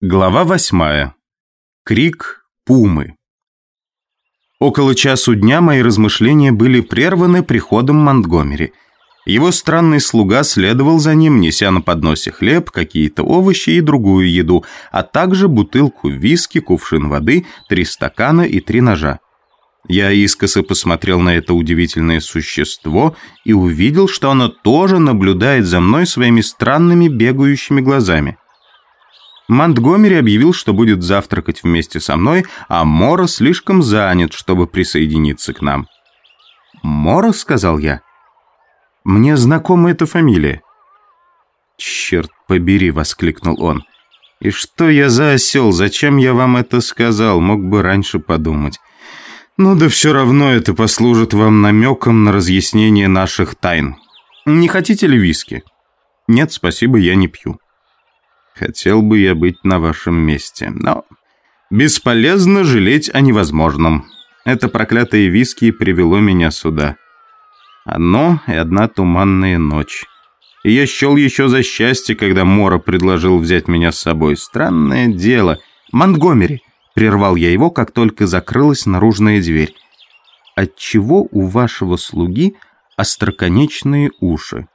Глава восьмая. Крик пумы. Около часу дня мои размышления были прерваны приходом Монтгомери. Его странный слуга следовал за ним, неся на подносе хлеб, какие-то овощи и другую еду, а также бутылку виски, кувшин воды, три стакана и три ножа. Я искоса посмотрел на это удивительное существо и увидел, что оно тоже наблюдает за мной своими странными бегающими глазами. Монтгомери объявил, что будет завтракать вместе со мной, а Мора слишком занят, чтобы присоединиться к нам. «Мора?» — сказал я. «Мне знакома эта фамилия». «Черт побери!» — воскликнул он. «И что я за осел? Зачем я вам это сказал? Мог бы раньше подумать». «Ну да все равно это послужит вам намеком на разъяснение наших тайн. Не хотите ли виски?» «Нет, спасибо, я не пью». Хотел бы я быть на вашем месте, но бесполезно жалеть о невозможном. Это проклятое виски привело меня сюда. Оно и одна туманная ночь. И я счел еще за счастье, когда Мора предложил взять меня с собой. Странное дело. Монтгомери. Прервал я его, как только закрылась наружная дверь. Отчего у вашего слуги остроконечные уши?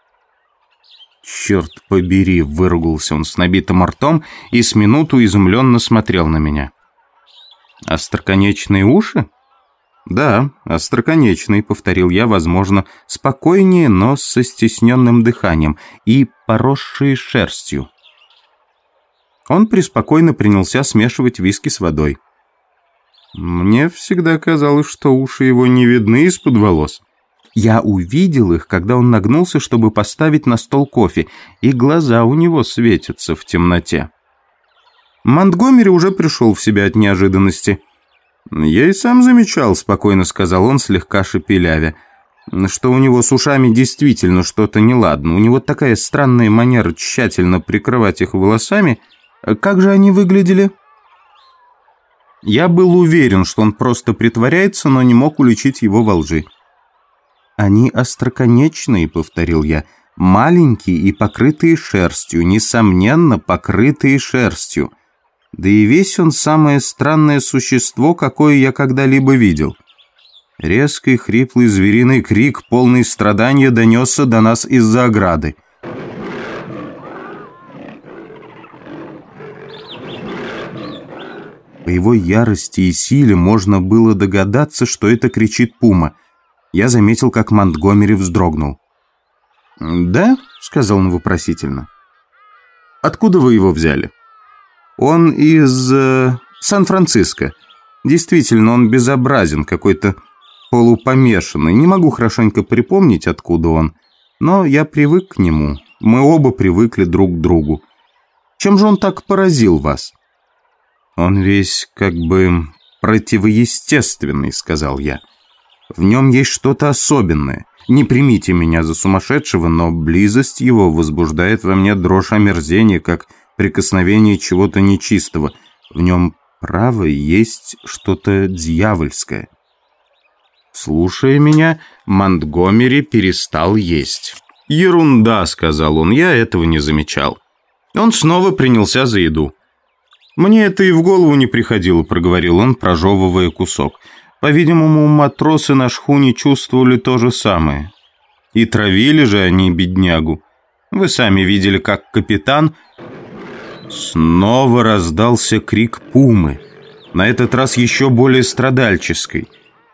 «Черт побери!» — выругался он с набитым ртом и с минуту изумленно смотрел на меня. «Остроконечные уши?» «Да, остроконечные», — повторил я, возможно, спокойнее, но со стесненным дыханием и поросшие шерстью. Он преспокойно принялся смешивать виски с водой. Мне всегда казалось, что уши его не видны из-под волос. Я увидел их, когда он нагнулся, чтобы поставить на стол кофе, и глаза у него светятся в темноте. Монтгомери уже пришел в себя от неожиданности. «Я и сам замечал», — спокойно сказал он, слегка шепелявя, «что у него с ушами действительно что-то неладно. У него такая странная манера тщательно прикрывать их волосами. Как же они выглядели?» Я был уверен, что он просто притворяется, но не мог уличить его во лжи. «Они остроконечные», — повторил я, — «маленькие и покрытые шерстью, несомненно, покрытые шерстью. Да и весь он самое странное существо, какое я когда-либо видел». Резкий хриплый звериный крик, полный страдания, донесся до нас из-за ограды. По его ярости и силе можно было догадаться, что это кричит пума — я заметил, как Монтгомери вздрогнул. «Да?» — сказал он вопросительно. «Откуда вы его взяли?» «Он из э, Сан-Франциско. Действительно, он безобразен, какой-то полупомешанный. Не могу хорошенько припомнить, откуда он, но я привык к нему. Мы оба привыкли друг к другу. Чем же он так поразил вас?» «Он весь как бы противоестественный», — сказал я. В нем есть что-то особенное. Не примите меня за сумасшедшего, но близость его возбуждает во мне дрожь омерзения, как прикосновение чего-то нечистого. В нем, право, есть что-то дьявольское. Слушая меня, Монтгомери перестал есть. «Ерунда», — сказал он, — «я этого не замечал». Он снова принялся за еду. «Мне это и в голову не приходило», — проговорил он, прожевывая кусок. По-видимому, матросы на шхуне чувствовали то же самое. И травили же они беднягу. Вы сами видели, как капитан... Снова раздался крик пумы. На этот раз еще более страдальческой.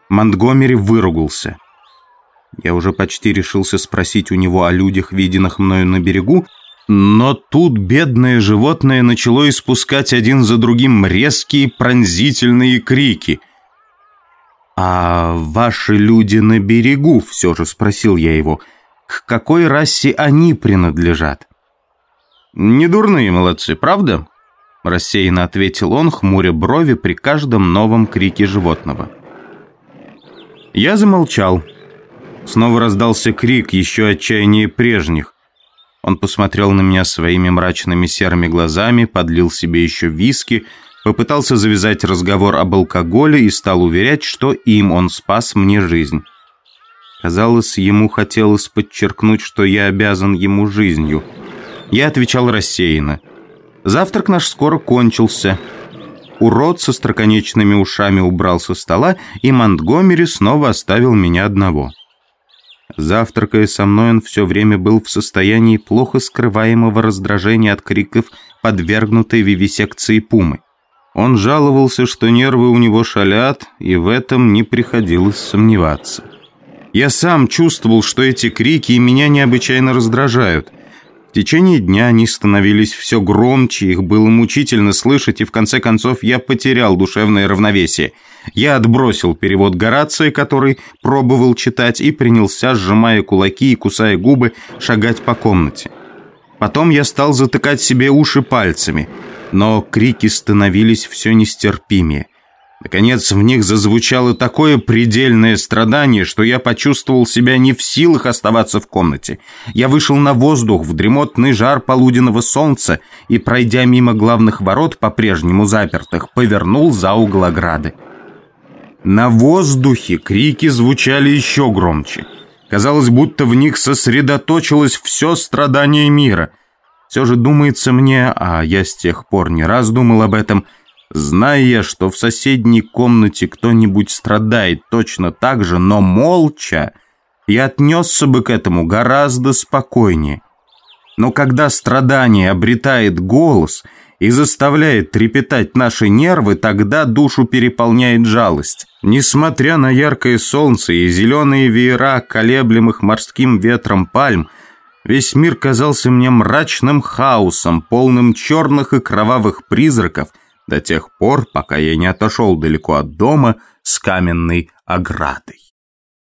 Монтгомери выругался. Я уже почти решился спросить у него о людях, виденных мною на берегу, но тут бедное животное начало испускать один за другим резкие пронзительные крики – «А ваши люди на берегу?» — все же спросил я его. «К какой расе они принадлежат?» «Не дурные молодцы, правда?» Рассеянно ответил он, хмуря брови при каждом новом крике животного. Я замолчал. Снова раздался крик, еще отчаяннее прежних. Он посмотрел на меня своими мрачными серыми глазами, подлил себе еще виски — попытался завязать разговор об алкоголе и стал уверять, что им он спас мне жизнь. Казалось, ему хотелось подчеркнуть, что я обязан ему жизнью. Я отвечал рассеянно. Завтрак наш скоро кончился. Урод со строконечными ушами убрал со стола, и Монтгомери снова оставил меня одного. Завтракая со мной, он все время был в состоянии плохо скрываемого раздражения от криков подвергнутой вивисекции пумы. Он жаловался, что нервы у него шалят, и в этом не приходилось сомневаться. Я сам чувствовал, что эти крики меня необычайно раздражают. В течение дня они становились все громче, их было мучительно слышать, и в конце концов я потерял душевное равновесие. Я отбросил перевод Горация, который пробовал читать, и принялся, сжимая кулаки и кусая губы, шагать по комнате. Потом я стал затыкать себе уши пальцами, но крики становились все нестерпимее. Наконец, в них зазвучало такое предельное страдание, что я почувствовал себя не в силах оставаться в комнате. Я вышел на воздух в дремотный жар полуденного солнца и, пройдя мимо главных ворот, по-прежнему запертых, повернул за угол ограды. На воздухе крики звучали еще громче. Казалось, будто в них сосредоточилось все страдание мира. Все же думается мне, а я с тех пор не раз думал об этом – Зная, что в соседней комнате кто-нибудь страдает точно так же, но молча, я отнесся бы к этому гораздо спокойнее. Но когда страдание обретает голос и заставляет трепетать наши нервы, тогда душу переполняет жалость. Несмотря на яркое солнце и зеленые веера, колеблемых морским ветром пальм, весь мир казался мне мрачным хаосом, полным черных и кровавых призраков – до тех пор, пока я не отошел далеко от дома с каменной оградой.